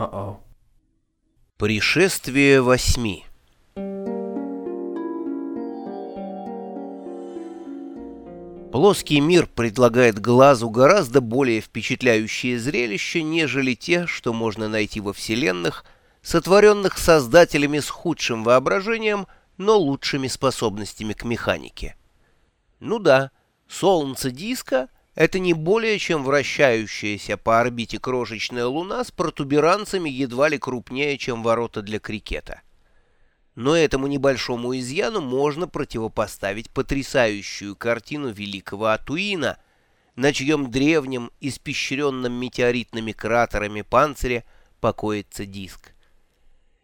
Uh-oh. Пришествие восьми Плоский мир предлагает глазу гораздо более впечатляющее зрелище, нежели те, что можно найти во вселенных, сотворенных создателями с худшим воображением, но лучшими способностями к механике. Ну да, солнце диска — это не более чем вращающаяся по орбите крошечная луна с протуберанцами едва ли крупнее, чем ворота для крикета. Но этому небольшому изъяну можно противопоставить потрясающую картину великого Атуина, на чьем древнем, испещренном метеоритными кратерами панцире покоится диск.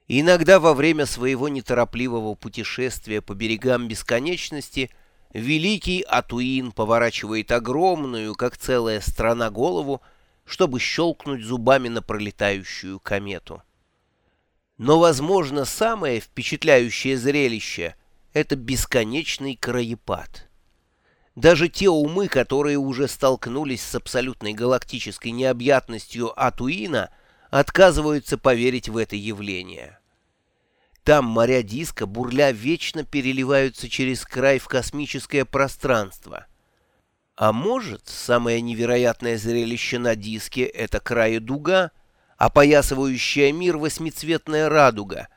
Иногда во время своего неторопливого путешествия по берегам бесконечности великий Атуин поворачивает огромную, как целая страна, голову, чтобы щелкнуть зубами на пролетающую комету. Но, возможно, самое впечатляющее зрелище — это бесконечный краепад. Даже те умы, которые уже столкнулись с абсолютной галактической необъятностью Атуина, отказываются поверить в это явление. Там моря диска, бурля, вечно переливаются через край в космическое пространство. А может, самое невероятное зрелище на диске — это края дуга — опоясывающая мир восьмицветная радуга,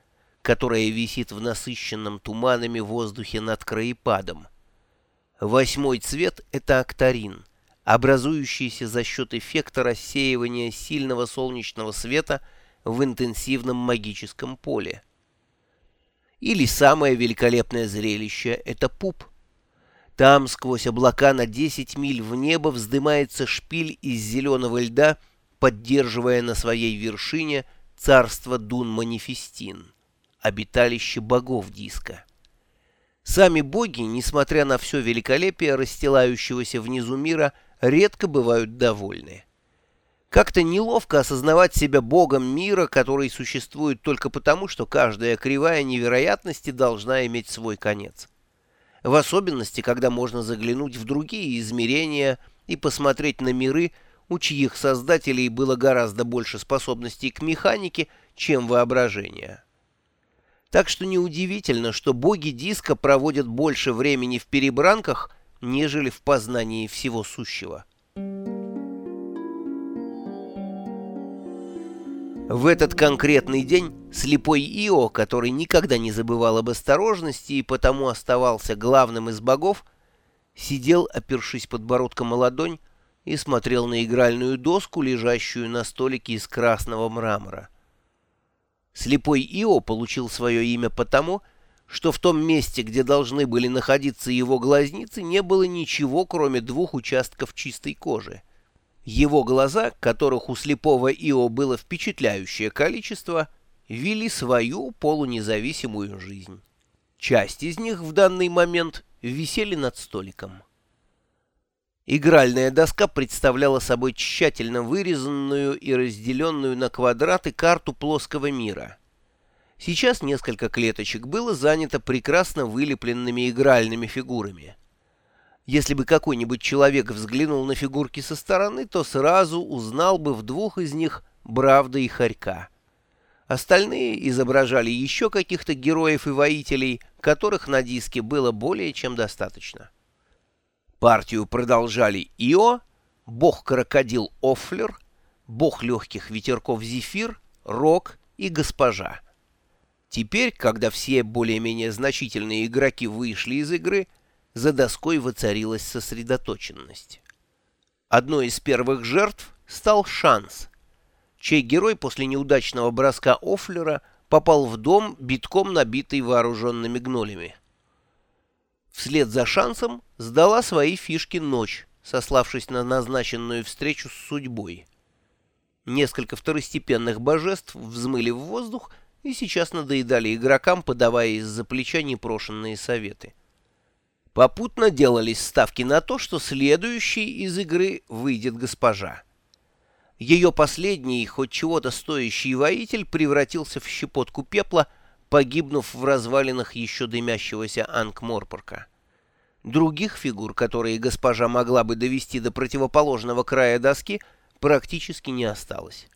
которая висит в насыщенном туманами воздухе над краепадом. Восьмой цвет — это актарин, образующийся за счет эффекта рассеивания сильного солнечного света в интенсивном магическом поле. Или самое великолепное зрелище — это пуп. Там сквозь облака на 10 миль в небо вздымается шпиль из зеленого льда — поддерживая на своей вершине царство Дун-Манифестин, обиталище богов диска. Сами боги, несмотря на все великолепие расстилающегося внизу мира, редко бывают довольны. Как-то неловко осознавать себя богом мира, который существует только потому, что каждая кривая невероятности должна иметь свой конец. В особенности, когда можно заглянуть в другие измерения и посмотреть на миры, у чьих создателей было гораздо больше способностей к механике, чем воображения. Так что неудивительно, что боги диска проводят больше времени в перебранках, нежели в познании всего сущего. В этот конкретный день слепой Ио, который никогда не забывал об осторожности и потому оставался главным из богов, сидел, опершись подбородком о ладонь, и смотрел на игральную доску, лежащую на столике из красного мрамора. Слепой Ио получил свое имя потому, что в том месте, где должны были находиться его глазницы, не было ничего, кроме двух участков чистой кожи. Его глаза, которых у слепого Ио было впечатляющее количество, вели свою полунезависимую жизнь. Часть из них в данный момент висели над столиком. Игральная доска представляла собой тщательно вырезанную и разделенную на квадраты карту плоского мира. Сейчас несколько клеточек было занято прекрасно вылепленными игральными фигурами. Если бы какой-нибудь человек взглянул на фигурки со стороны, то сразу узнал бы в двух из них Бравда и Хорька. Остальные изображали еще каких-то героев и воителей, которых на диске было более чем достаточно. Партию продолжали Ио, бог-крокодил Оффлер, бог легких ветерков Зефир, Рок и Госпожа. Теперь, когда все более-менее значительные игроки вышли из игры, за доской воцарилась сосредоточенность. Одной из первых жертв стал Шанс, чей герой после неудачного броска Оффлера попал в дом, битком набитый вооруженными гнолями. Вслед за шансом сдала свои фишки ночь, сославшись на назначенную встречу с судьбой. Несколько второстепенных божеств взмыли в воздух и сейчас надоедали игрокам, подавая из-за плеча непрошенные советы. Попутно делались ставки на то, что следующий из игры выйдет госпожа. Ее последний, хоть чего-то стоящий воитель, превратился в щепотку пепла — погибнув в развалинах еще дымящегося Ангморпорка. Других фигур, которые госпожа могла бы довести до противоположного края доски, практически не осталось.